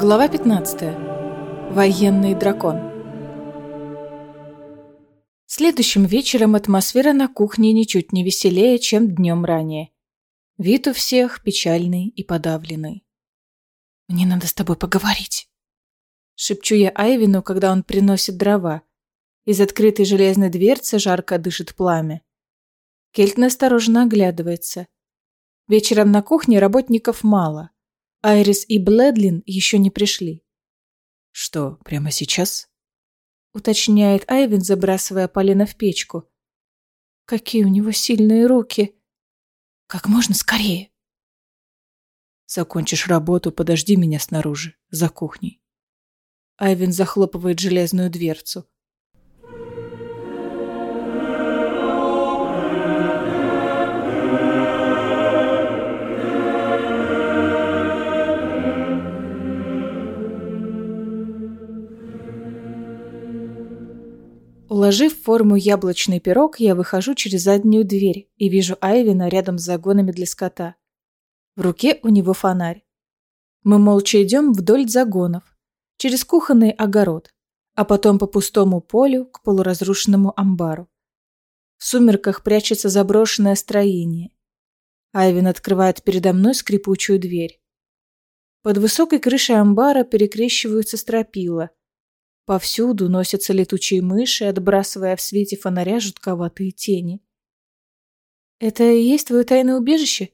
Глава 15. Военный дракон. Следующим вечером атмосфера на кухне ничуть не веселее, чем днем ранее. Вид у всех печальный и подавленный. «Мне надо с тобой поговорить», — шепчу я Айвину, когда он приносит дрова. Из открытой железной дверцы жарко дышит пламя. Кельт настороженно оглядывается. Вечером на кухне работников мало — Айрис и Бледлин еще не пришли. «Что, прямо сейчас?» Уточняет Айвин, забрасывая полено в печку. «Какие у него сильные руки!» «Как можно скорее!» «Закончишь работу, подожди меня снаружи, за кухней». Айвин захлопывает железную дверцу. Уложив форму яблочный пирог, я выхожу через заднюю дверь и вижу Айвина рядом с загонами для скота. В руке у него фонарь. Мы молча идем вдоль загонов, через кухонный огород, а потом по пустому полю к полуразрушенному амбару. В сумерках прячется заброшенное строение. Айвин открывает передо мной скрипучую дверь. Под высокой крышей амбара перекрещиваются стропила – Повсюду носятся летучие мыши, отбрасывая в свете фонаря жутковатые тени. «Это и есть твое тайное убежище?»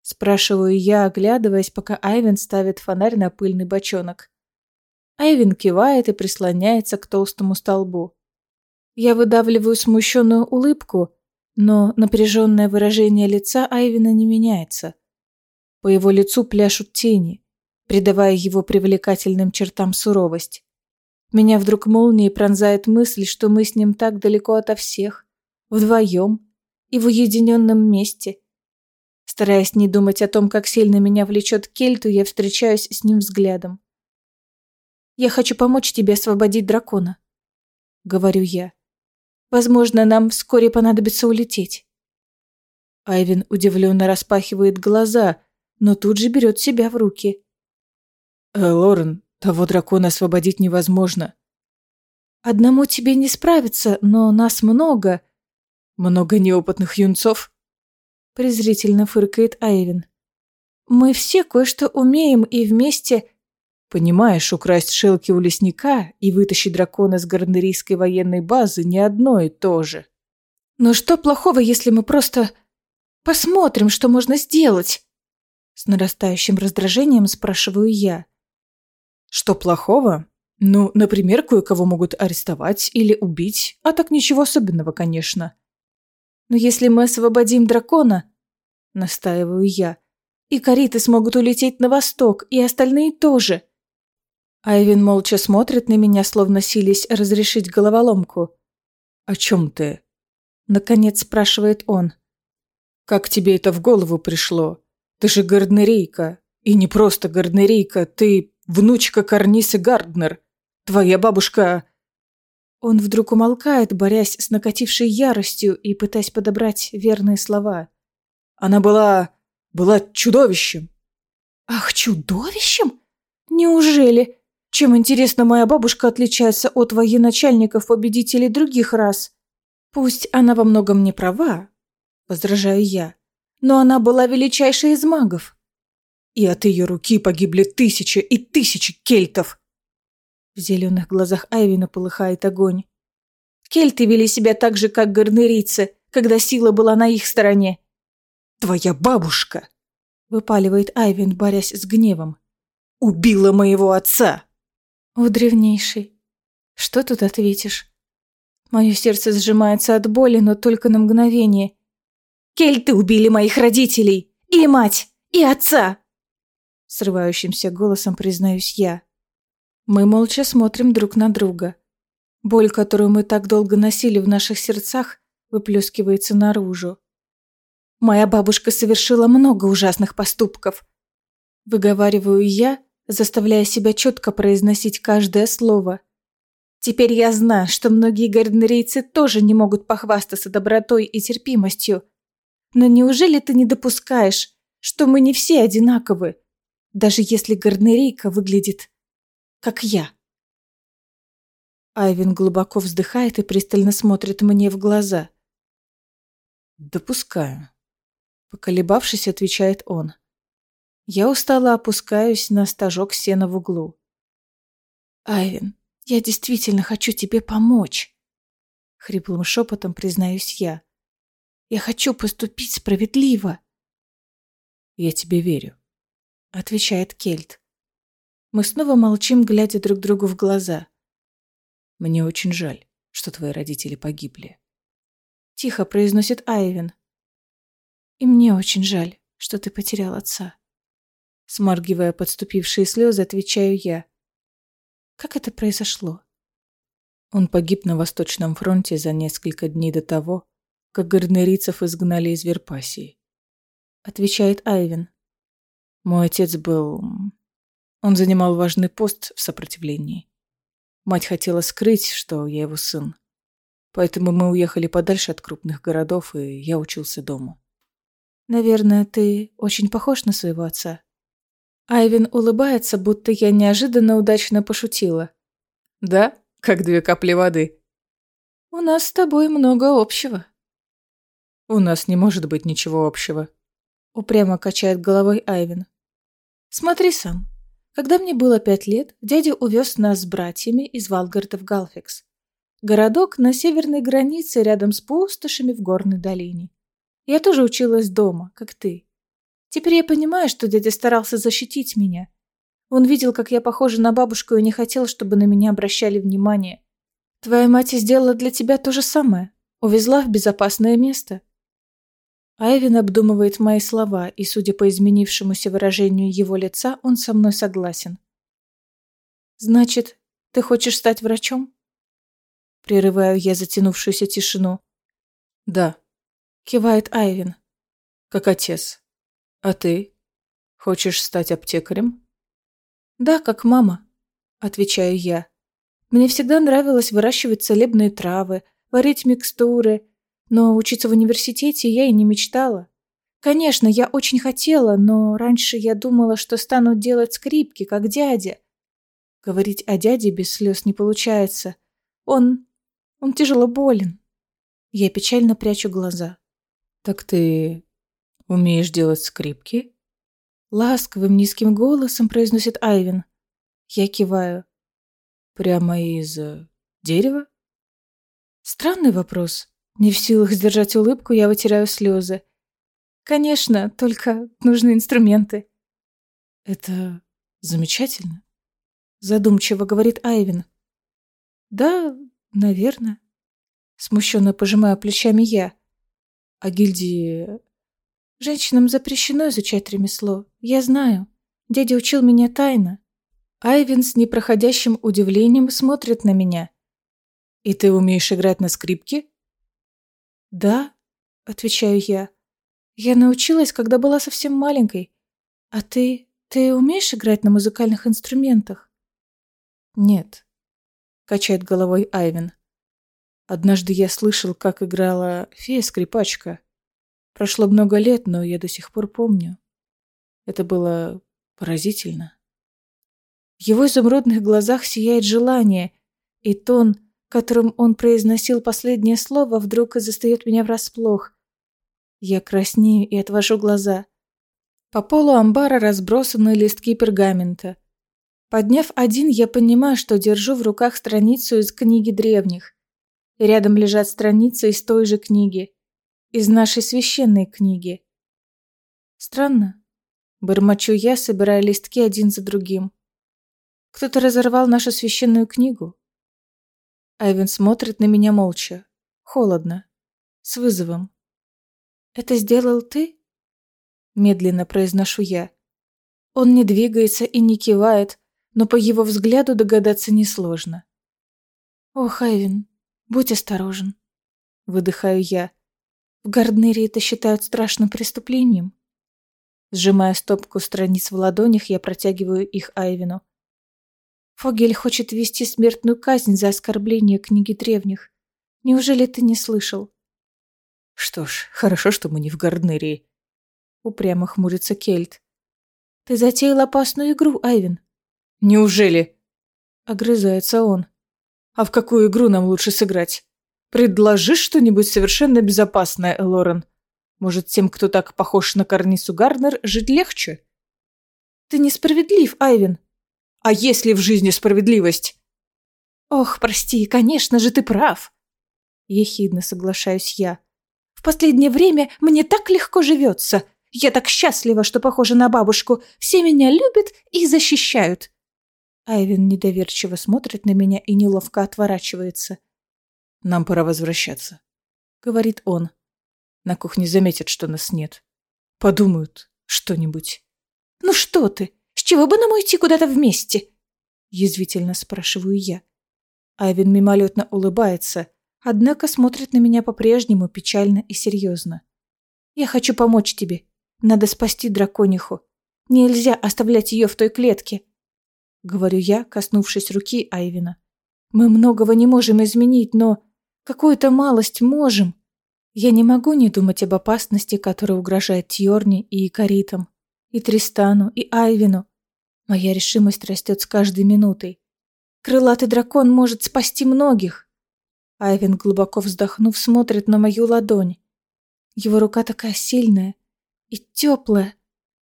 Спрашиваю я, оглядываясь, пока Айвен ставит фонарь на пыльный бочонок. Айвен кивает и прислоняется к толстому столбу. Я выдавливаю смущенную улыбку, но напряженное выражение лица Айвена не меняется. По его лицу пляшут тени, придавая его привлекательным чертам суровость. Меня вдруг молнией пронзает мысль, что мы с ним так далеко ото всех, вдвоем и в уединенном месте. Стараясь не думать о том, как сильно меня влечет Кельту, я встречаюсь с ним взглядом. «Я хочу помочь тебе освободить дракона», — говорю я. «Возможно, нам вскоре понадобится улететь». Айвин удивленно распахивает глаза, но тут же берет себя в руки. «Э, Лорен, того дракона освободить невозможно. Одному тебе не справиться, но нас много. Много неопытных юнцов? Презрительно фыркает Айвин. Мы все кое-что умеем и вместе... Понимаешь, украсть шелки у лесника и вытащить дракона с гарнерийской военной базы не одно и то же. Но что плохого, если мы просто посмотрим, что можно сделать? С нарастающим раздражением спрашиваю я. Что плохого? Ну, например, кое-кого могут арестовать или убить, а так ничего особенного, конечно. Но если мы освободим дракона, настаиваю я, и кариты смогут улететь на восток, и остальные тоже. Айвин молча смотрит на меня, словно сились разрешить головоломку. «О чем ты?» Наконец спрашивает он. «Как тебе это в голову пришло? Ты же гарднерейка. И не просто гарднерейка, ты внучка Карнисы Гарднер. Твоя бабушка...» Он вдруг умолкает, борясь с накатившей яростью и пытаясь подобрать верные слова. «Она была... была чудовищем». «Ах, чудовищем? Неужели? Чем, интересно, моя бабушка отличается от военачальников-победителей других рас? Пусть она во многом не права, возражаю я, но она была величайшей из магов. И от ее руки погибли тысячи и тысячи кельтов. В зеленых глазах Айвина полыхает огонь. Кельты вели себя так же, как гарнерийцы, когда сила была на их стороне. «Твоя бабушка!» — выпаливает Айвин, борясь с гневом. «Убила моего отца!» «О, древнейший, что тут ответишь?» Мое сердце сжимается от боли, но только на мгновение. «Кельты убили моих родителей! И мать! И отца!» Срывающимся голосом признаюсь я. Мы молча смотрим друг на друга. Боль, которую мы так долго носили в наших сердцах, выплескивается наружу. Моя бабушка совершила много ужасных поступков. Выговариваю я, заставляя себя четко произносить каждое слово. Теперь я знаю, что многие гарднерийцы тоже не могут похвастаться добротой и терпимостью. Но неужели ты не допускаешь, что мы не все одинаковы? Даже если Гарнерейка выглядит как я. Айвин глубоко вздыхает и пристально смотрит мне в глаза. «Допускаю», — поколебавшись, отвечает он. Я устало опускаюсь на стажок сена в углу. «Айвин, я действительно хочу тебе помочь», — хриплым шепотом признаюсь я. «Я хочу поступить справедливо». «Я тебе верю», — отвечает Кельт. Мы снова молчим, глядя друг другу в глаза. Мне очень жаль, что твои родители погибли. Тихо произносит Айвин. И мне очень жаль, что ты потерял отца. Сморгивая подступившие слезы, отвечаю я. Как это произошло? Он погиб на Восточном фронте за несколько дней до того, как гарнерийцев изгнали из Верпасии. Отвечает Айвин. Мой отец был... Он занимал важный пост в сопротивлении. Мать хотела скрыть, что я его сын. Поэтому мы уехали подальше от крупных городов, и я учился дома. Наверное, ты очень похож на своего отца. Айвин улыбается, будто я неожиданно удачно пошутила. Да, как две капли воды. У нас с тобой много общего. У нас не может быть ничего общего. Упрямо качает головой Айвин. Смотри сам. Когда мне было пять лет, дядя увез нас с братьями из Валгарда в Галфикс. Городок на северной границе рядом с пустошами в горной долине. Я тоже училась дома, как ты. Теперь я понимаю, что дядя старался защитить меня. Он видел, как я похожа на бабушку и не хотел, чтобы на меня обращали внимание. Твоя мать сделала для тебя то же самое. Увезла в безопасное место. Айвин обдумывает мои слова, и, судя по изменившемуся выражению его лица, он со мной согласен. «Значит, ты хочешь стать врачом?» Прерываю я затянувшуюся тишину. «Да», — кивает Айвин. «Как отец. А ты? Хочешь стать аптекарем?» «Да, как мама», — отвечаю я. «Мне всегда нравилось выращивать целебные травы, варить микстуры, но учиться в университете я и не мечтала. Конечно, я очень хотела, но раньше я думала, что стану делать скрипки, как дядя. Говорить о дяде без слез не получается. Он... он тяжело болен. Я печально прячу глаза. «Так ты умеешь делать скрипки?» Ласковым низким голосом произносит Айвин. Я киваю. «Прямо из э, дерева?» Странный вопрос. Не в силах сдержать улыбку, я вытираю слезы. Конечно, только нужны инструменты. Это замечательно. Задумчиво говорит Айвин. Да, наверное. Смущенно пожимаю плечами я. А гильдии... Женщинам запрещено изучать ремесло. Я знаю. Дядя учил меня тайно. Айвин с непроходящим удивлением смотрит на меня. «И ты умеешь играть на скрипке?» «Да», — отвечаю я. «Я научилась, когда была совсем маленькой. А ты... ты умеешь играть на музыкальных инструментах?» «Нет», — качает головой Айвен. «Однажды я слышал, как играла фея-скрипачка. Прошло много лет, но я до сих пор помню. Это было поразительно». В его изумрудных глазах сияет желание, и тон которым он произносил последнее слово, вдруг застает меня врасплох. Я краснею и отвожу глаза. По полу амбара разбросаны листки пергамента. Подняв один, я понимаю, что держу в руках страницу из книги древних. Рядом лежат страницы из той же книги. Из нашей священной книги. Странно. Бормочу я, собирая листки один за другим. Кто-то разорвал нашу священную книгу. Айвен смотрит на меня молча. Холодно. С вызовом. «Это сделал ты?» Медленно произношу я. Он не двигается и не кивает, но по его взгляду догадаться несложно. «Ох, Айвен, будь осторожен», — выдыхаю я. «В Гарднере это считают страшным преступлением». Сжимая стопку страниц в ладонях, я протягиваю их Айвину. Фогель хочет ввести смертную казнь за оскорбление книги древних. Неужели ты не слышал? Что ж, хорошо, что мы не в Гарднерии. Упрямо хмурится Кельт. Ты затеял опасную игру, Айвин. Неужели? Огрызается он. А в какую игру нам лучше сыграть? Предложи что-нибудь совершенно безопасное, Лорен. Может, тем, кто так похож на Карнису Гарнер, жить легче? Ты несправедлив, Айвин. А есть ли в жизни справедливость? Ох, прости, конечно же, ты прав. Ехидно соглашаюсь я. В последнее время мне так легко живется. Я так счастлива, что похожа на бабушку. Все меня любят и защищают. Айвин недоверчиво смотрит на меня и неловко отворачивается. «Нам пора возвращаться», — говорит он. На кухне заметят, что нас нет. Подумают что-нибудь. «Ну что ты? С чего бы нам уйти куда-то вместе?» Язвительно спрашиваю я. Айвин мимолетно улыбается, однако смотрит на меня по-прежнему печально и серьезно. «Я хочу помочь тебе. Надо спасти дракониху. Нельзя оставлять ее в той клетке», — говорю я, коснувшись руки Айвина. «Мы многого не можем изменить, но какую-то малость можем. Я не могу не думать об опасности, которая угрожает Тьорне и Икаритам, и Тристану, и Айвину. Моя решимость растет с каждой минутой. Крылатый дракон может спасти многих. Айвин, глубоко вздохнув, смотрит на мою ладонь. Его рука такая сильная и теплая.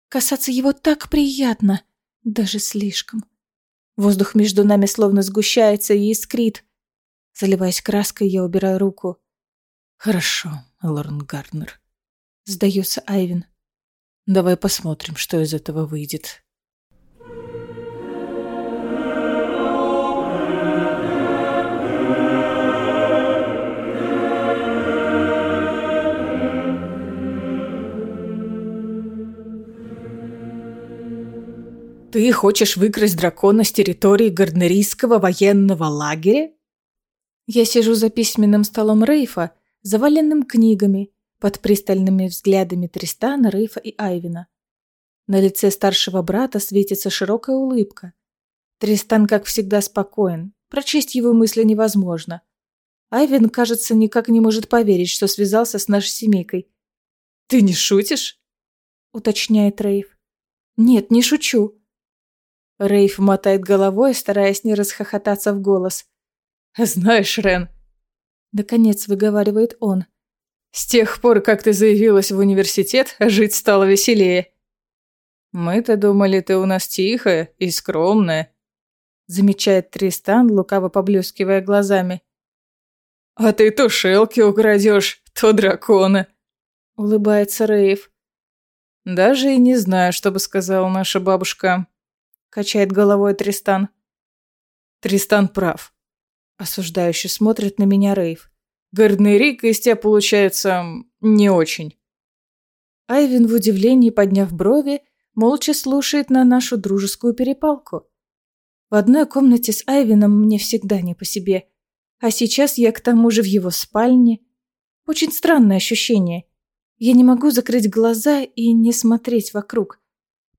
Касаться его так приятно, даже слишком. Воздух между нами словно сгущается и искрит. Заливаясь краской, я убираю руку. «Хорошо, Лорн Гарднер», — сдается Айвин. «Давай посмотрим, что из этого выйдет». «Ты хочешь выкрасть дракона с территории Гарднерийского военного лагеря?» Я сижу за письменным столом Рейфа, заваленным книгами, под пристальными взглядами Тристана, Рейфа и Айвина. На лице старшего брата светится широкая улыбка. Тристан, как всегда, спокоен. Прочесть его мысли невозможно. Айвин, кажется, никак не может поверить, что связался с нашей семейкой. «Ты не шутишь?» — уточняет Рейф. «Нет, не шучу». Рейф мотает головой, стараясь не расхохотаться в голос. «Знаешь, Рен, Наконец выговаривает он. С тех пор, как ты заявилась в университет, жить стало веселее. Мы-то думали, ты у нас тихая и скромная. Замечает Тристан, лукаво поблескивая глазами. А ты то шелки украдешь, то дракона. Улыбается Рейв. Даже и не знаю, что бы сказала наша бабушка. Качает головой Тристан. Тристан прав. Осуждающе смотрит на меня Рейв. Гарднерик из тебя получается не очень. Айвин в удивлении, подняв брови, молча слушает на нашу дружескую перепалку. В одной комнате с Айвином мне всегда не по себе. А сейчас я к тому же в его спальне. Очень странное ощущение. Я не могу закрыть глаза и не смотреть вокруг.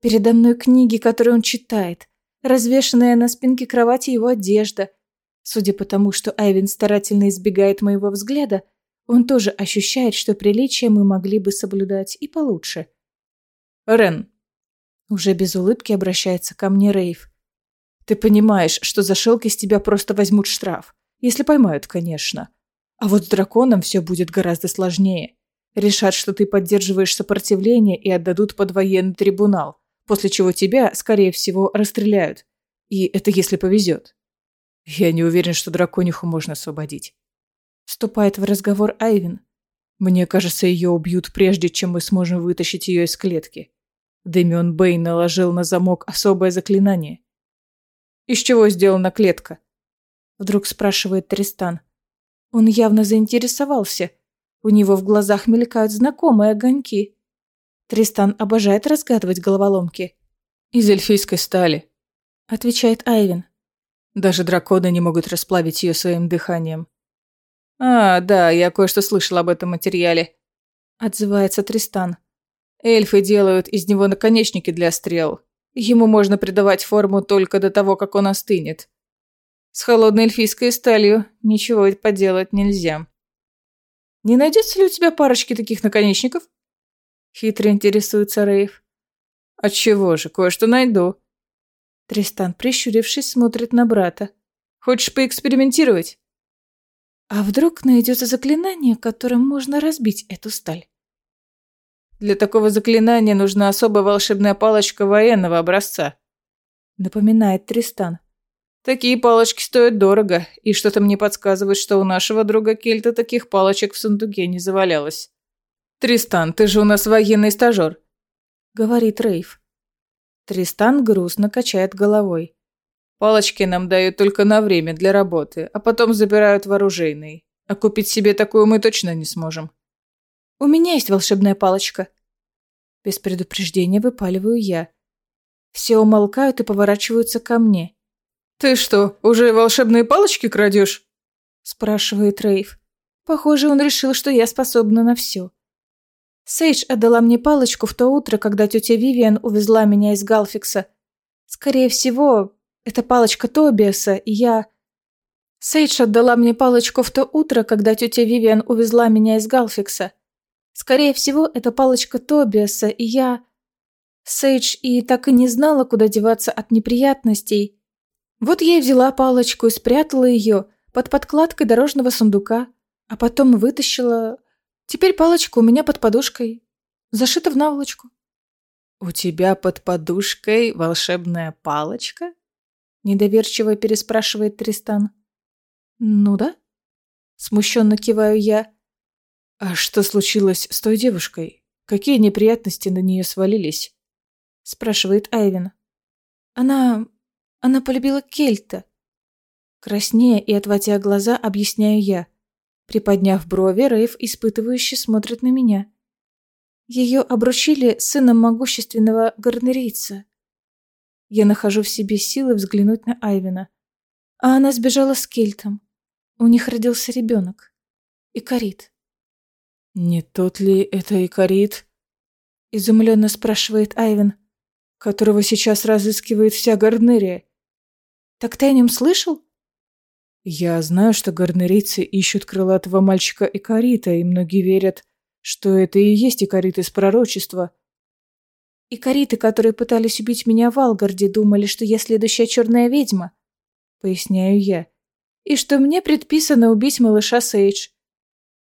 Передо мной книги, которые он читает, развешанная на спинке кровати его одежда, Судя по тому, что Айвин старательно избегает моего взгляда, он тоже ощущает, что приличие мы могли бы соблюдать и получше. «Рен!» Уже без улыбки обращается ко мне Рейв. «Ты понимаешь, что за шелки с тебя просто возьмут штраф. Если поймают, конечно. А вот с драконом все будет гораздо сложнее. Решат, что ты поддерживаешь сопротивление и отдадут под военный трибунал, после чего тебя, скорее всего, расстреляют. И это если повезет. Я не уверен, что дракониху можно освободить. Вступает в разговор Айвин. Мне кажется, ее убьют прежде, чем мы сможем вытащить ее из клетки. Дэмион Бэй наложил на замок особое заклинание. Из чего сделана клетка? Вдруг спрашивает Тристан. Он явно заинтересовался. У него в глазах мелькают знакомые огоньки. Тристан обожает разгадывать головоломки. Из эльфийской стали. Отвечает Айвин. Даже драконы не могут расплавить ее своим дыханием. «А, да, я кое-что слышал об этом материале», — отзывается Тристан. «Эльфы делают из него наконечники для стрел. Ему можно придавать форму только до того, как он остынет. С холодной эльфийской сталью ничего поделать нельзя». «Не найдется ли у тебя парочки таких наконечников?» Хитро интересуется Рейв. Отчего же, кое-что найду. Тристан, прищурившись, смотрит на брата. Хочешь поэкспериментировать? А вдруг найдется заклинание, которым можно разбить эту сталь? Для такого заклинания нужна особая волшебная палочка военного образца. Напоминает Тристан. Такие палочки стоят дорого, и что-то мне подсказывает, что у нашего друга Кельта таких палочек в сундуке не завалялось. «Тристан, ты же у нас военный стажер», — говорит Рейв. Тристан грустно качает головой. «Палочки нам дают только на время для работы, а потом забирают в оружейный. А купить себе такую мы точно не сможем». «У меня есть волшебная палочка». Без предупреждения выпаливаю я. Все умолкают и поворачиваются ко мне. «Ты что, уже волшебные палочки крадешь?» спрашивает Рейв. Похоже, он решил, что я способна на все. Сейдж отдала мне палочку в то утро, когда тетя Вивиан увезла меня из Галфикса. Скорее всего, это палочка Тобиаса, и я... Сейдж отдала мне палочку в то утро, когда тетя Вивиан увезла меня из Галфикса. Скорее всего, это палочка Тобиаса, и я... Сейдж и так и не знала, куда деваться от неприятностей, вот я и взяла палочку и спрятала ее под подкладкой дорожного сундука, а потом вытащила... Теперь палочка у меня под подушкой, зашита в наволочку. «У тебя под подушкой волшебная палочка?» Недоверчиво переспрашивает Тристан. «Ну да?» Смущенно киваю я. «А что случилось с той девушкой? Какие неприятности на нее свалились?» Спрашивает Айвин. Она она полюбила Кельта. Краснея и отводя глаза, объясняю я. Приподняв брови, Рейв испытывающе смотрит на меня. Ее обручили сыном могущественного гарнерийца. Я нахожу в себе силы взглянуть на Айвина. А она сбежала с Кельтом. У них родился ребенок. Икарит. «Не тот ли это Икарит?» Изумленно спрашивает Айвин которого сейчас разыскивает вся Гарнерия. Так ты о нем слышал? Я знаю, что гарнерийцы ищут крылатого мальчика Икарита, и многие верят, что это и есть Икарит из пророчества. Икариты, которые пытались убить меня в Алгарде, думали, что я следующая черная ведьма, поясняю я, и что мне предписано убить малыша Сейдж.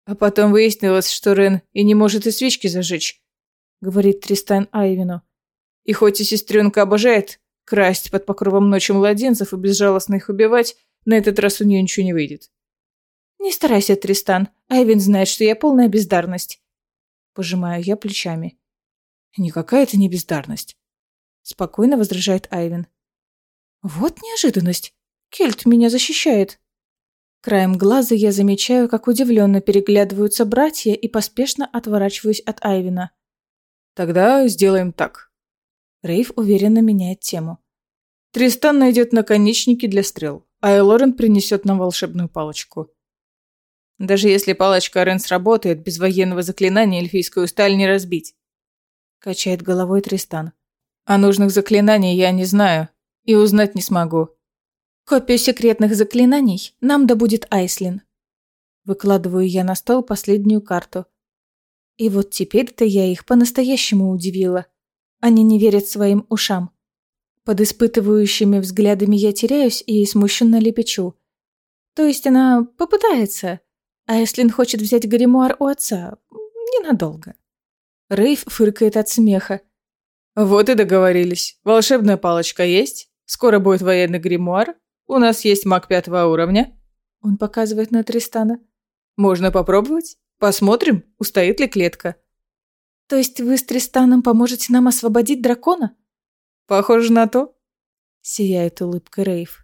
А потом выяснилось, что Рен и не может и свечки зажечь, говорит Тристан Айвину. И хоть и сестренка обожает красть под покровом ночи младенцев и безжалостно их убивать, на этот раз у нее ничего не выйдет. «Не старайся, Тристан. Айвин знает, что я полная бездарность». Пожимаю я плечами. «Никакая это не бездарность», — спокойно возражает Айвин. «Вот неожиданность. Кельт меня защищает». Краем глаза я замечаю, как удивленно переглядываются братья и поспешно отворачиваюсь от Айвина. «Тогда сделаем так», Рейв уверенно меняет тему. Тристан найдет наконечники для стрел, а Элорен принесет нам волшебную палочку. Даже если палочка Рен сработает, без военного заклинания эльфийскую сталь не разбить. Качает головой Тристан. О нужных заклинаниях я не знаю и узнать не смогу. Копию секретных заклинаний нам добудет Айслин. Выкладываю я на стол последнюю карту. И вот теперь-то я их по-настоящему удивила. Они не верят своим ушам. Под испытывающими взглядами я теряюсь и смущенно лепечу. То есть она попытается. А Эслин хочет взять гримуар у отца. Ненадолго. Рейв фыркает от смеха. «Вот и договорились. Волшебная палочка есть? Скоро будет военный гримуар. У нас есть маг пятого уровня». Он показывает на Тристана. «Можно попробовать? Посмотрим, устоит ли клетка. То есть вы с Тристаном поможете нам освободить дракона? Похоже на то. Сияет улыбка Рейв.